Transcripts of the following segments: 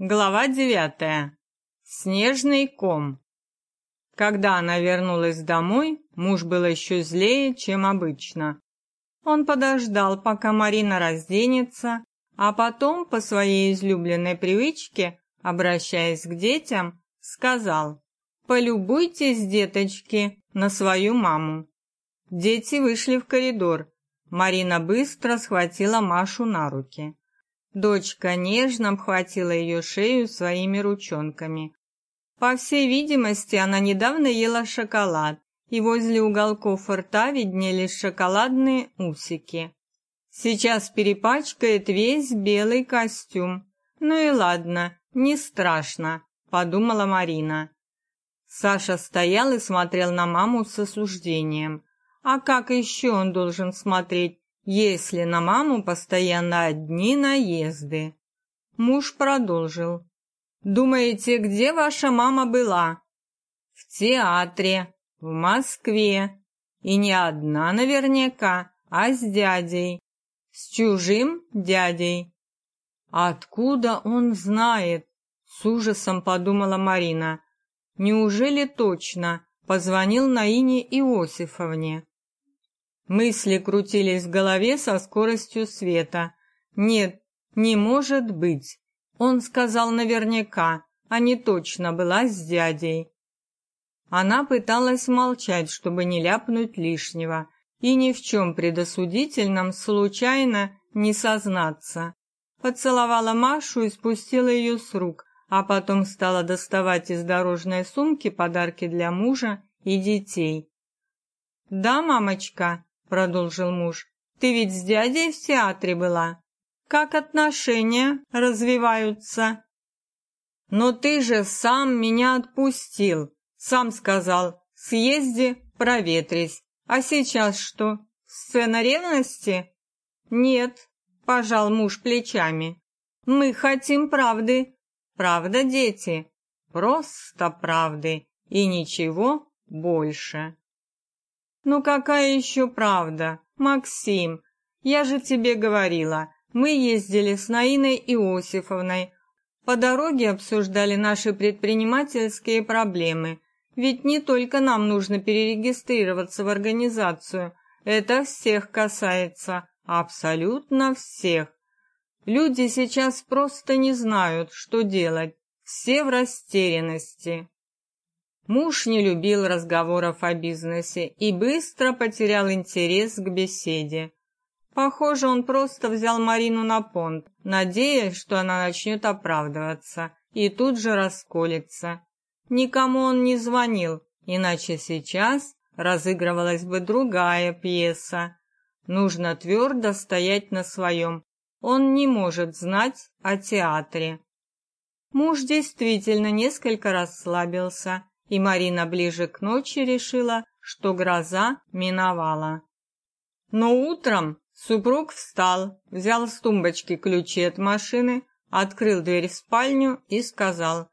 Глава девятая. Снежный ком. Когда она вернулась домой, муж был еще злее, чем обычно. Он подождал, пока Марина разденется, а потом, по своей излюбленной привычке, обращаясь к детям, сказал «Полюбуйтесь, деточки, на свою маму». Дети вышли в коридор. Марина быстро схватила Машу на руки. Дочка нежно обхватила ее шею своими ручонками. По всей видимости, она недавно ела шоколад, и возле уголков рта виднелись шоколадные усики. Сейчас перепачкает весь белый костюм. Ну и ладно, не страшно, подумала Марина. Саша стоял и смотрел на маму с осуждением. А как еще он должен смотреть, если на маму постоянно одни наезды. Муж продолжил. Думаете, где ваша мама была? В театре, в Москве. И не одна наверняка, а с дядей. С чужим дядей. Откуда он знает? С ужасом подумала Марина. Неужели точно позвонил Наине Иосифовне? Мысли крутились в голове со скоростью света. Нет, не может быть. Он сказал наверняка, а не точно была с дядей. Она пыталась молчать, чтобы не ляпнуть лишнего, и ни в чем предосудительном случайно не сознаться. Поцеловала Машу и спустила ее с рук, а потом стала доставать из дорожной сумки подарки для мужа и детей. "Да, мамочка", продолжил муж. Ты ведь с дядей в театре была. Как отношения развиваются? Но ты же сам меня отпустил. Сам сказал: "Съезди, проветрись". А сейчас что? Сцена ревности? Нет, пожал муж плечами. Мы хотим правды. Правда, дети? Просто правды и ничего больше. Ну какая еще правда? Максим, я же тебе говорила, мы ездили с Наиной Иосифовной. По дороге обсуждали наши предпринимательские проблемы. Ведь не только нам нужно перерегистрироваться в организацию. Это всех касается, абсолютно всех. Люди сейчас просто не знают, что делать. Все в растерянности. Муж не любил разговоров о бизнесе и быстро потерял интерес к беседе. Похоже, он просто взял Марину на понт, надеясь, что она начнет оправдываться и тут же расколется. Никому он не звонил, иначе сейчас разыгрывалась бы другая пьеса. Нужно твердо стоять на своем. Он не может знать о театре. Муж действительно несколько расслабился и Марина ближе к ночи решила, что гроза миновала. Но утром супруг встал, взял с тумбочки ключи от машины, открыл дверь в спальню и сказал: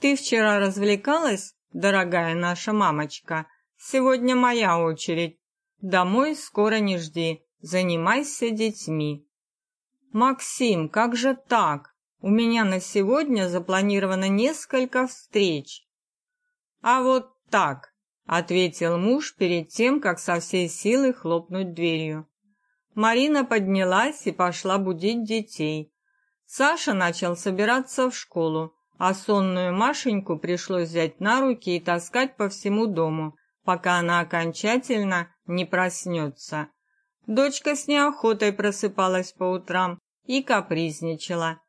"Ты вчера развлекалась, дорогая наша мамочка? Сегодня моя очередь. Домой скоро не жди, занимайся детьми". Максим, как же так? У меня на сегодня запланировано несколько встреч. А вот так, ответил муж перед тем, как со всей силы хлопнуть дверью. Марина поднялась и пошла будить детей. Саша начал собираться в школу, а сонную Машеньку пришлось взять на руки и таскать по всему дому, пока она окончательно не проснется. Дочка с неохотой просыпалась по утрам и капризничала.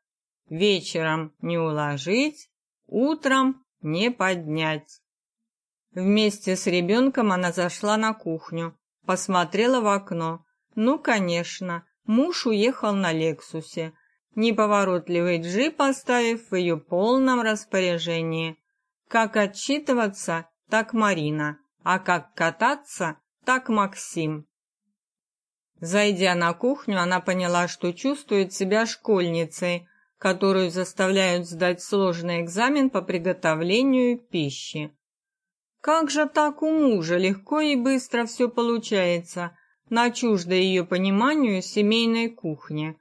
Вечером не уложить, утром не поднять. Вместе с ребенком она зашла на кухню, посмотрела в окно. Ну, конечно, муж уехал на Лексусе, неповоротливый джип оставив в ее полном распоряжении. Как отчитываться, так Марина, а как кататься, так Максим. Зайдя на кухню, она поняла, что чувствует себя школьницей, которую заставляют сдать сложный экзамен по приготовлению пищи. Как же так у мужа легко и быстро все получается на чуждой ее пониманию семейной кухне?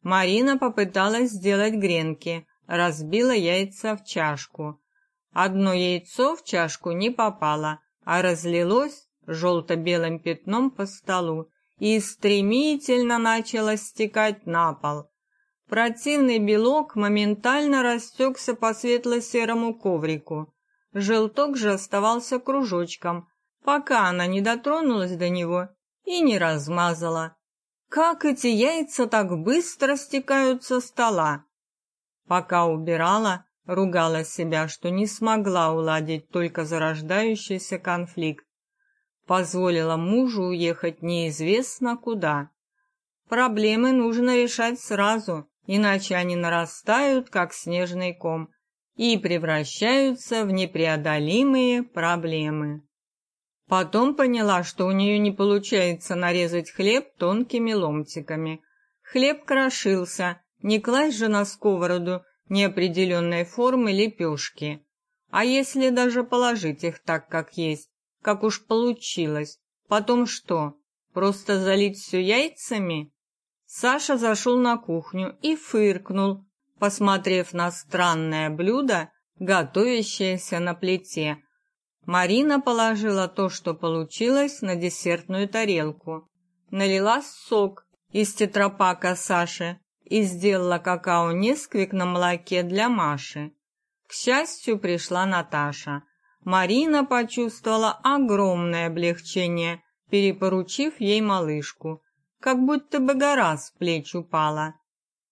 Марина попыталась сделать гренки, разбила яйца в чашку. Одно яйцо в чашку не попало, а разлилось желто-белым пятном по столу и стремительно начало стекать на пол. Противный белок моментально растекся по светло-серому коврику. Желток же оставался кружочком, пока она не дотронулась до него и не размазала. Как эти яйца так быстро стекают со стола? Пока убирала, ругала себя, что не смогла уладить только зарождающийся конфликт. Позволила мужу уехать неизвестно куда. Проблемы нужно решать сразу, иначе они нарастают, как снежный ком, и превращаются в непреодолимые проблемы. Потом поняла, что у нее не получается нарезать хлеб тонкими ломтиками. Хлеб крошился, не класть же на сковороду неопределенной формы лепешки. А если даже положить их так, как есть, как уж получилось, потом что, просто залить все яйцами? Саша зашел на кухню и фыркнул, посмотрев на странное блюдо, готовящееся на плите. Марина положила то, что получилось, на десертную тарелку. Налила сок из тетрапака Саши и сделала какао-несквик на молоке для Маши. К счастью, пришла Наташа. Марина почувствовала огромное облегчение, перепоручив ей малышку как будто бы гора с плеч упала.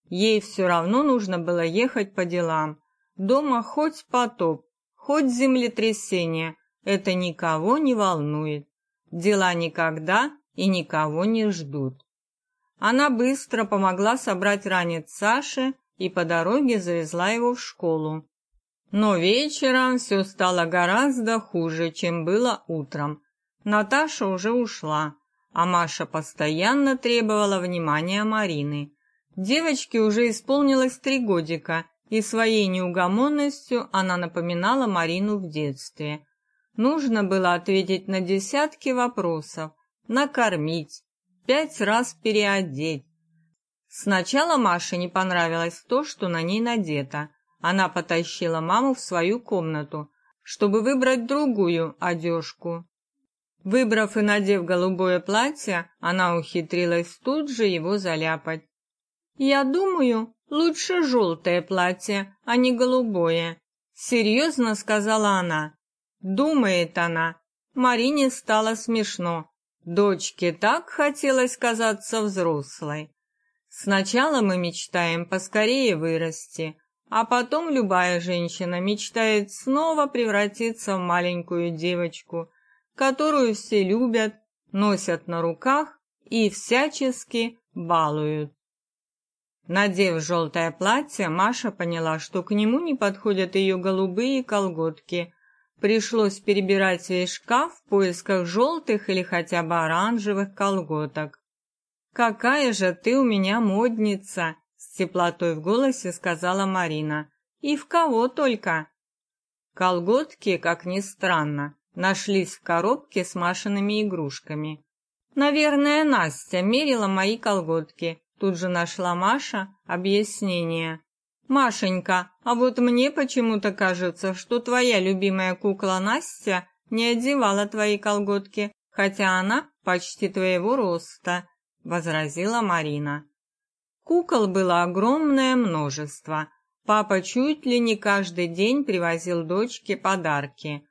Ей все равно нужно было ехать по делам. Дома хоть потоп, хоть землетрясение, это никого не волнует. Дела никогда и никого не ждут. Она быстро помогла собрать ранец Саши и по дороге завезла его в школу. Но вечером все стало гораздо хуже, чем было утром. Наташа уже ушла а Маша постоянно требовала внимания Марины. Девочке уже исполнилось три годика, и своей неугомонностью она напоминала Марину в детстве. Нужно было ответить на десятки вопросов, накормить, пять раз переодеть. Сначала Маше не понравилось то, что на ней надето. Она потащила маму в свою комнату, чтобы выбрать другую одежку. Выбрав и надев голубое платье, она ухитрилась тут же его заляпать. «Я думаю, лучше желтое платье, а не голубое», — серьезно сказала она. Думает она. Марине стало смешно. Дочке так хотелось казаться взрослой. Сначала мы мечтаем поскорее вырасти, а потом любая женщина мечтает снова превратиться в маленькую девочку, которую все любят, носят на руках и всячески балуют. Надев желтое платье, Маша поняла, что к нему не подходят ее голубые колготки. Пришлось перебирать весь шкаф в поисках желтых или хотя бы оранжевых колготок. «Какая же ты у меня модница!» — с теплотой в голосе сказала Марина. «И в кого только?» Колготки, как ни странно, нашлись в коробке с Машиными игрушками. Наверное, Настя мерила мои колготки. Тут же нашла Маша объяснение. Машенька, а вот мне почему-то кажется, что твоя любимая кукла Настя не одевала твои колготки, хотя она почти твоего роста, возразила Марина. Кукол было огромное множество. Папа чуть ли не каждый день привозил дочке подарки.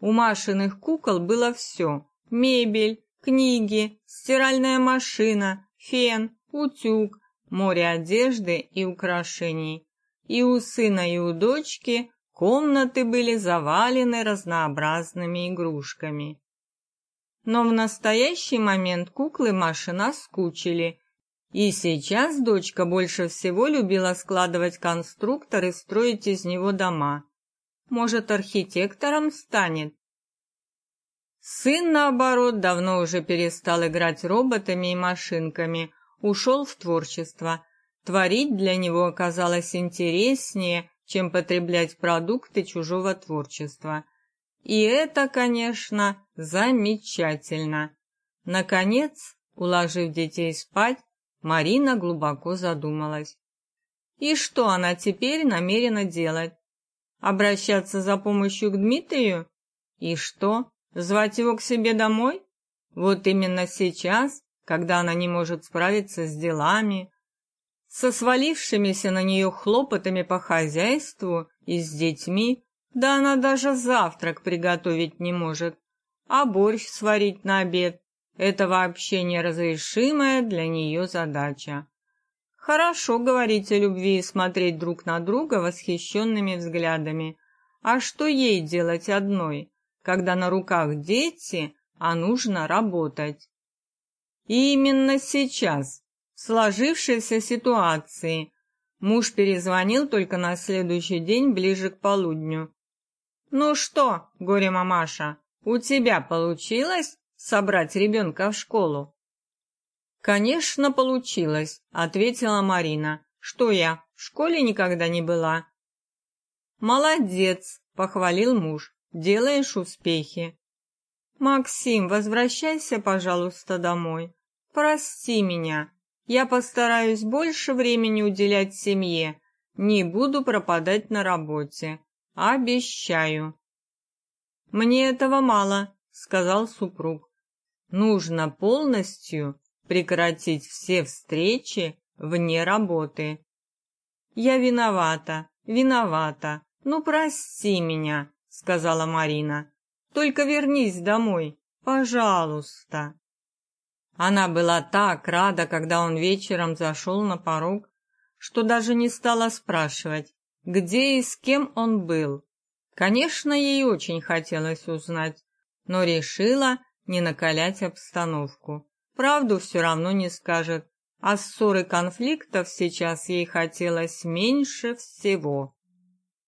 У Машиных кукол было все: мебель, книги, стиральная машина, фен, утюг, море одежды и украшений. И у сына, и у дочки комнаты были завалены разнообразными игрушками. Но в настоящий момент куклы Маши наскучили, и сейчас дочка больше всего любила складывать конструктор и строить из него дома. Может, архитектором станет? Сын, наоборот, давно уже перестал играть роботами и машинками, ушел в творчество. Творить для него оказалось интереснее, чем потреблять продукты чужого творчества. И это, конечно, замечательно. Наконец, уложив детей спать, Марина глубоко задумалась. И что она теперь намерена делать? Обращаться за помощью к Дмитрию? И что? Звать его к себе домой? Вот именно сейчас, когда она не может справиться с делами, со свалившимися на нее хлопотами по хозяйству и с детьми, да она даже завтрак приготовить не может, а борщ сварить на обед – это вообще неразрешимая для нее задача. Хорошо говорить о любви и смотреть друг на друга восхищенными взглядами. А что ей делать одной, когда на руках дети, а нужно работать? И именно сейчас, в сложившейся ситуации, муж перезвонил только на следующий день ближе к полудню. «Ну что, горе-мамаша, у тебя получилось собрать ребенка в школу?» Конечно, получилось, ответила Марина. Что я, в школе никогда не была. Молодец, похвалил муж. Делаешь успехи. Максим, возвращайся, пожалуйста, домой. Прости меня. Я постараюсь больше времени уделять семье. Не буду пропадать на работе. Обещаю. Мне этого мало, сказал супруг. Нужно полностью прекратить все встречи вне работы. Я виновата, виновата. Ну прости меня, сказала Марина. Только вернись домой, пожалуйста. Она была так рада, когда он вечером зашел на порог, что даже не стала спрашивать, где и с кем он был. Конечно, ей очень хотелось узнать, но решила не накалять обстановку. Правду все равно не скажет, а ссоры конфликтов сейчас ей хотелось меньше всего.